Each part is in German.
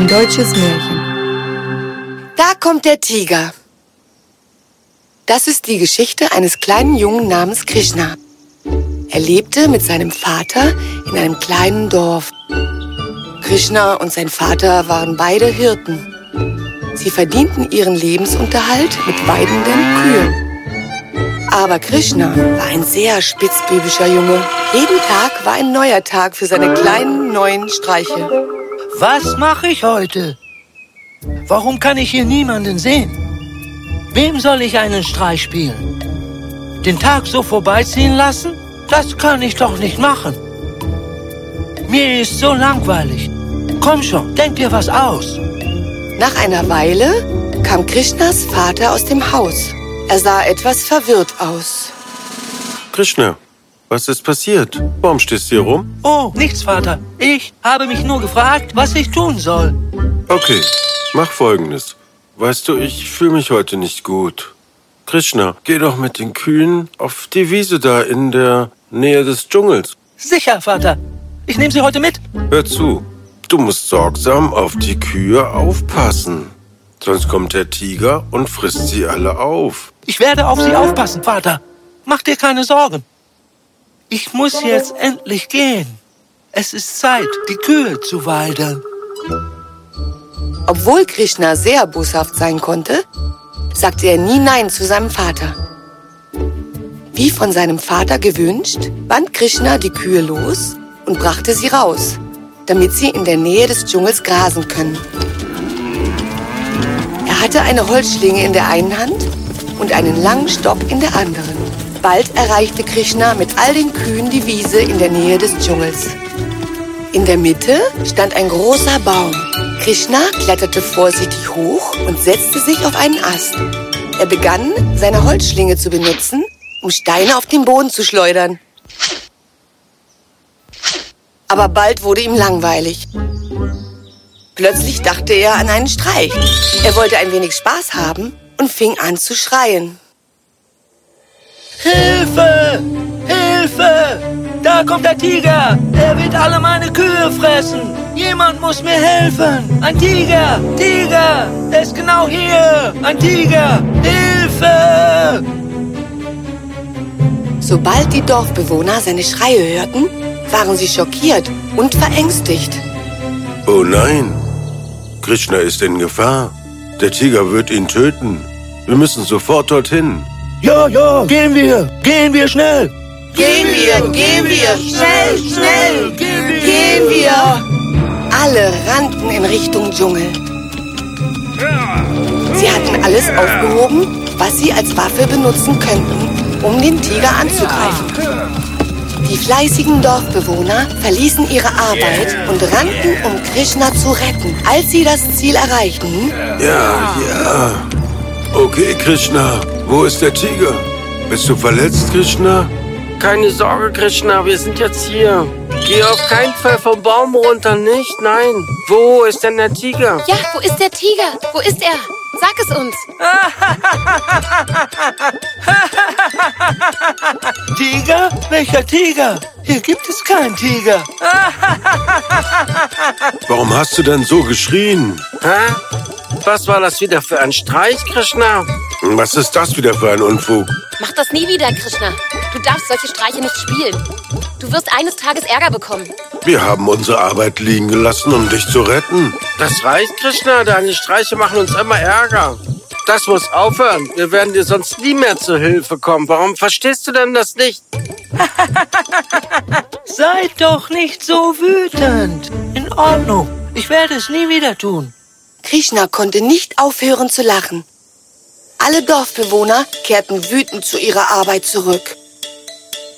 Ein deutsches Märchen. Da kommt der Tiger. Das ist die Geschichte eines kleinen Jungen namens Krishna. Er lebte mit seinem Vater in einem kleinen Dorf. Krishna und sein Vater waren beide Hirten. Sie verdienten ihren Lebensunterhalt mit weidenden Kühen. Aber Krishna war ein sehr spitzbübischer Junge. Jeden Tag war ein neuer Tag für seine kleinen neuen Streiche. Was mache ich heute? Warum kann ich hier niemanden sehen? Wem soll ich einen Streich spielen? Den Tag so vorbeiziehen lassen? Das kann ich doch nicht machen. Mir ist so langweilig. Komm schon, denk dir was aus. Nach einer Weile kam Krishnas Vater aus dem Haus. Er sah etwas verwirrt aus. Krishna, was ist passiert? Warum stehst du hier rum? Oh, nichts, Vater. Ich habe mich nur gefragt, was ich tun soll. Okay, mach folgendes. Weißt du, ich fühle mich heute nicht gut. Krishna, geh doch mit den Kühen auf die Wiese da in der Nähe des Dschungels. Sicher, Vater. Ich nehme sie heute mit. Hör zu, du musst sorgsam auf die Kühe aufpassen. Sonst kommt der Tiger und frisst sie alle auf. Ich werde auf sie aufpassen, Vater. Mach dir keine Sorgen. Ich muss jetzt endlich gehen. Es ist Zeit, die Kühe zu weiden. Obwohl Krishna sehr boshaft sein konnte, sagte er nie Nein zu seinem Vater. Wie von seinem Vater gewünscht, band Krishna die Kühe los und brachte sie raus, damit sie in der Nähe des Dschungels grasen können. Er hatte eine Holzschlinge in der einen Hand und einen langen Stock in der anderen. Bald erreichte Krishna mit all den Kühen die Wiese in der Nähe des Dschungels. In der Mitte stand ein großer Baum. Krishna kletterte vorsichtig hoch und setzte sich auf einen Ast. Er begann, seine Holzschlinge zu benutzen, um Steine auf den Boden zu schleudern. Aber bald wurde ihm langweilig. Plötzlich dachte er an einen Streich. Er wollte ein wenig Spaß haben und fing an zu schreien. Hilfe! Hilfe! Da kommt der Tiger! Er wird alle meine Kühe fressen! Jemand muss mir helfen! Ein Tiger! Tiger! Er ist genau hier! Ein Tiger! Hilfe! Sobald die Dorfbewohner seine Schreie hörten, waren sie schockiert und verängstigt. Oh nein, Krishna ist in Gefahr. Der Tiger wird ihn töten. Wir müssen sofort dorthin. Ja, ja, gehen wir! Gehen wir schnell! Gehen wir, gehen wir, schnell, schnell, Gehen wir! gehen wir! Alle rannten in Richtung Dschungel. Sie hatten alles aufgehoben, was sie als Waffe benutzen könnten, um den Tiger anzugreifen. Die fleißigen Dorfbewohner verließen ihre Arbeit und rannten, um Krishna zu retten. Als sie das Ziel erreichten, Ja, ja. Okay, Krishna, wo ist der Tiger? Bist du verletzt, Krishna? Keine Sorge, Krishna, wir sind jetzt hier. Geh auf keinen Fall vom Baum runter, nicht? Nein. Wo ist denn der Tiger? Ja, wo ist der Tiger? Wo ist er? Sag es uns. Tiger? Welcher Tiger? Hier gibt es keinen Tiger. Warum hast du denn so geschrien? Hä? Was war das wieder für ein Streich, Krishna? Was ist das wieder für ein Unfug? Mach das nie wieder, Krishna. Du darfst solche Streiche nicht spielen. Du wirst eines Tages Ärger bekommen. Wir haben unsere Arbeit liegen gelassen, um dich zu retten. Das reicht, Krishna. Deine Streiche machen uns immer Ärger. Das muss aufhören. Wir werden dir sonst nie mehr zur Hilfe kommen. Warum verstehst du denn das nicht? Seid doch nicht so wütend. In Ordnung. Ich werde es nie wieder tun. Krishna konnte nicht aufhören zu lachen. Alle Dorfbewohner kehrten wütend zu ihrer Arbeit zurück.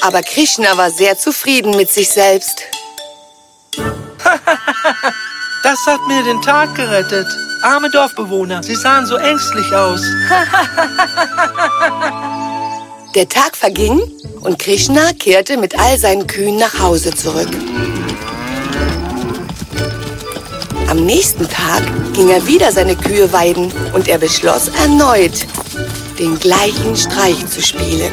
Aber Krishna war sehr zufrieden mit sich selbst. Das hat mir den Tag gerettet. Arme Dorfbewohner, sie sahen so ängstlich aus. Der Tag verging und Krishna kehrte mit all seinen Kühen nach Hause zurück. Am nächsten Tag ging er wieder seine Kühe weiden und er beschloss erneut, den gleichen Streich zu spielen.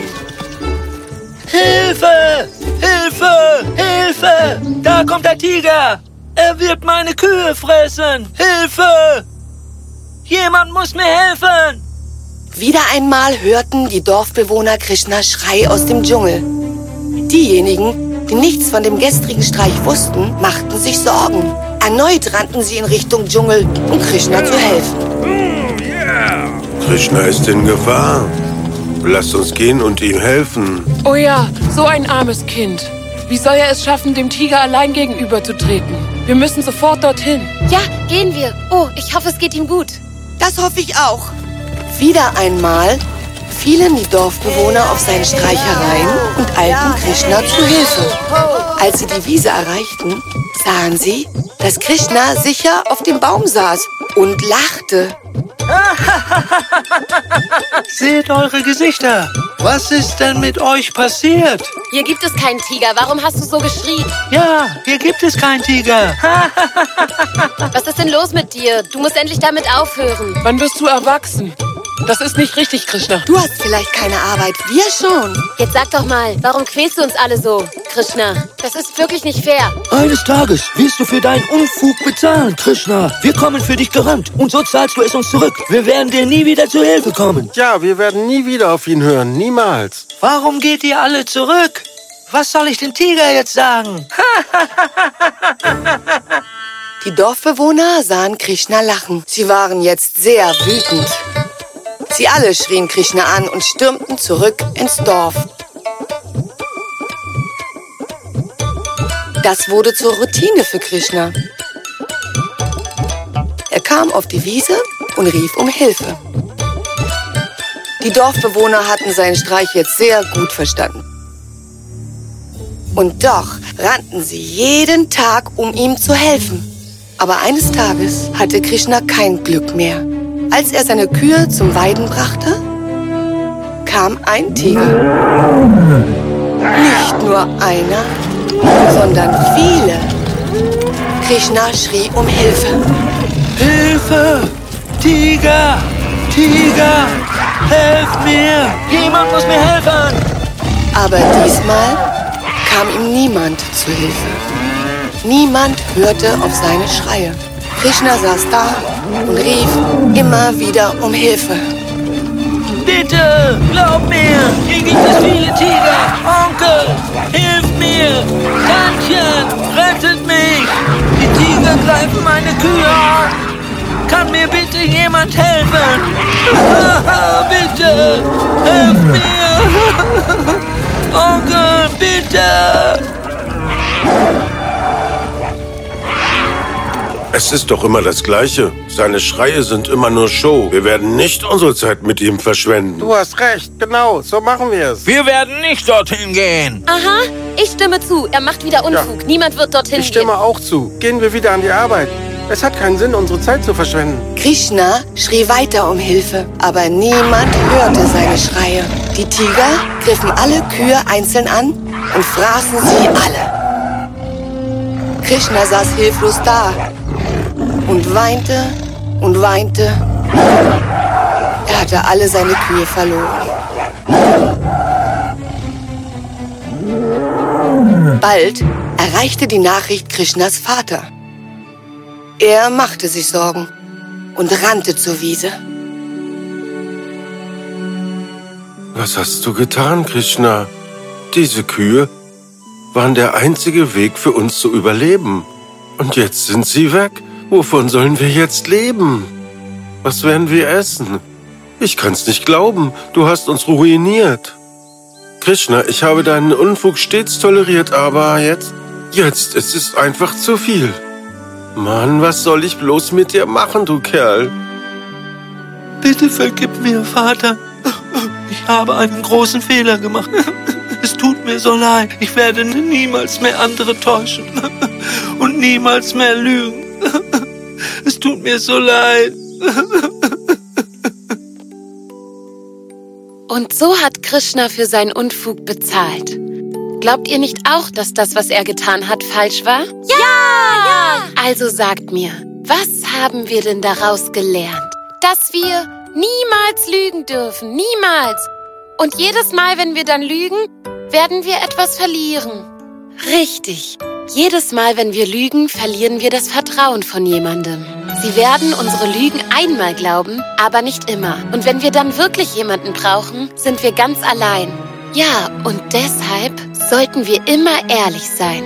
Hilfe! Hilfe! Hilfe! Da kommt der Tiger! Er wird meine Kühe fressen! Hilfe! Jemand muss mir helfen! Wieder einmal hörten die Dorfbewohner Krishnas Schrei aus dem Dschungel. Diejenigen, die nichts von dem gestrigen Streich wussten, machten sich Sorgen. Erneut rannten sie in Richtung Dschungel, um Krishna zu helfen. Krishna ist in Gefahr. Lasst uns gehen und ihm helfen. Oh ja, so ein armes Kind. Wie soll er es schaffen, dem Tiger allein gegenüberzutreten? Wir müssen sofort dorthin. Ja, gehen wir. Oh, ich hoffe, es geht ihm gut. Das hoffe ich auch. Wieder einmal fielen die Dorfbewohner auf seine Streichereien und eilten Krishna zu Hilfe. Als sie die Wiese erreichten, sahen sie, dass Krishna sicher auf dem Baum saß und lachte. Seht eure Gesichter. Was ist denn mit euch passiert? Hier gibt es keinen Tiger. Warum hast du so geschrien? Ja, hier gibt es keinen Tiger. Was ist denn los mit dir? Du musst endlich damit aufhören. Wann wirst du erwachsen? Das ist nicht richtig, Krishna. Du hast vielleicht keine Arbeit, wir schon. Jetzt sag doch mal, warum quälst du uns alle so, Krishna? Das ist wirklich nicht fair. Eines Tages wirst du für deinen Unfug bezahlen, Krishna. Wir kommen für dich gerannt und so zahlst du es uns zurück. Wir werden dir nie wieder zu Hilfe kommen. Ja, wir werden nie wieder auf ihn hören. Niemals. Warum geht ihr alle zurück? Was soll ich dem Tiger jetzt sagen? Die Dorfbewohner sahen Krishna lachen. Sie waren jetzt sehr wütend. Sie alle schrien Krishna an und stürmten zurück ins Dorf. Das wurde zur Routine für Krishna. Er kam auf die Wiese und rief um Hilfe. Die Dorfbewohner hatten seinen Streich jetzt sehr gut verstanden. Und doch rannten sie jeden Tag, um ihm zu helfen. Aber eines Tages hatte Krishna kein Glück mehr. Als er seine Kühe zum Weiden brachte, kam ein Tiger. Nicht nur einer, sondern viele. Krishna schrie um Hilfe. Hilfe! Tiger! Tiger! Helft mir! Jemand muss mir helfen! Aber diesmal kam ihm niemand zu Hilfe. Niemand hörte auf seine Schreie. Krishna saß da und rief immer wieder um Hilfe. Bitte, glaub mir, hier gibt es viele Tiger. Onkel, hilf mir. Tantchen, rettet mich. Die Tiger greifen meine Kühe an. Kann mir bitte jemand helfen? bitte, helf mir. Onkel, bitte. Es ist doch immer das Gleiche. Seine Schreie sind immer nur Show. Wir werden nicht unsere Zeit mit ihm verschwenden. Du hast recht. Genau, so machen wir es. Wir werden nicht dorthin gehen. Aha, ich stimme zu. Er macht wieder Unfug. Niemand wird dorthin Ich stimme gehen. auch zu. Gehen wir wieder an die Arbeit. Es hat keinen Sinn, unsere Zeit zu verschwenden. Krishna schrie weiter um Hilfe, aber niemand hörte seine Schreie. Die Tiger griffen alle Kühe einzeln an und fraßen sie alle. Krishna saß hilflos da und weinte und weinte. Er hatte alle seine Kühe verloren. Bald erreichte die Nachricht Krishnas Vater. Er machte sich Sorgen und rannte zur Wiese. Was hast du getan, Krishna? Diese Kühe waren der einzige Weg für uns zu überleben. Und jetzt sind sie weg. Wovon sollen wir jetzt leben? Was werden wir essen? Ich kann's nicht glauben. Du hast uns ruiniert. Krishna, ich habe deinen Unfug stets toleriert, aber jetzt, jetzt ist es einfach zu viel. Mann, was soll ich bloß mit dir machen, du Kerl? Bitte vergib mir, Vater. Ich habe einen großen Fehler gemacht. Es tut mir so leid. Ich werde niemals mehr andere täuschen und niemals mehr lügen. Tut mir so leid. Und so hat Krishna für seinen Unfug bezahlt. Glaubt ihr nicht auch, dass das, was er getan hat, falsch war? Ja! ja! Also sagt mir, was haben wir denn daraus gelernt? Dass wir niemals lügen dürfen. Niemals. Und jedes Mal, wenn wir dann lügen, werden wir etwas verlieren. Richtig. Jedes Mal, wenn wir lügen, verlieren wir das Vertrauen von jemandem. Sie werden unsere Lügen einmal glauben, aber nicht immer. Und wenn wir dann wirklich jemanden brauchen, sind wir ganz allein. Ja, und deshalb sollten wir immer ehrlich sein.